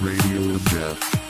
Radio of Death.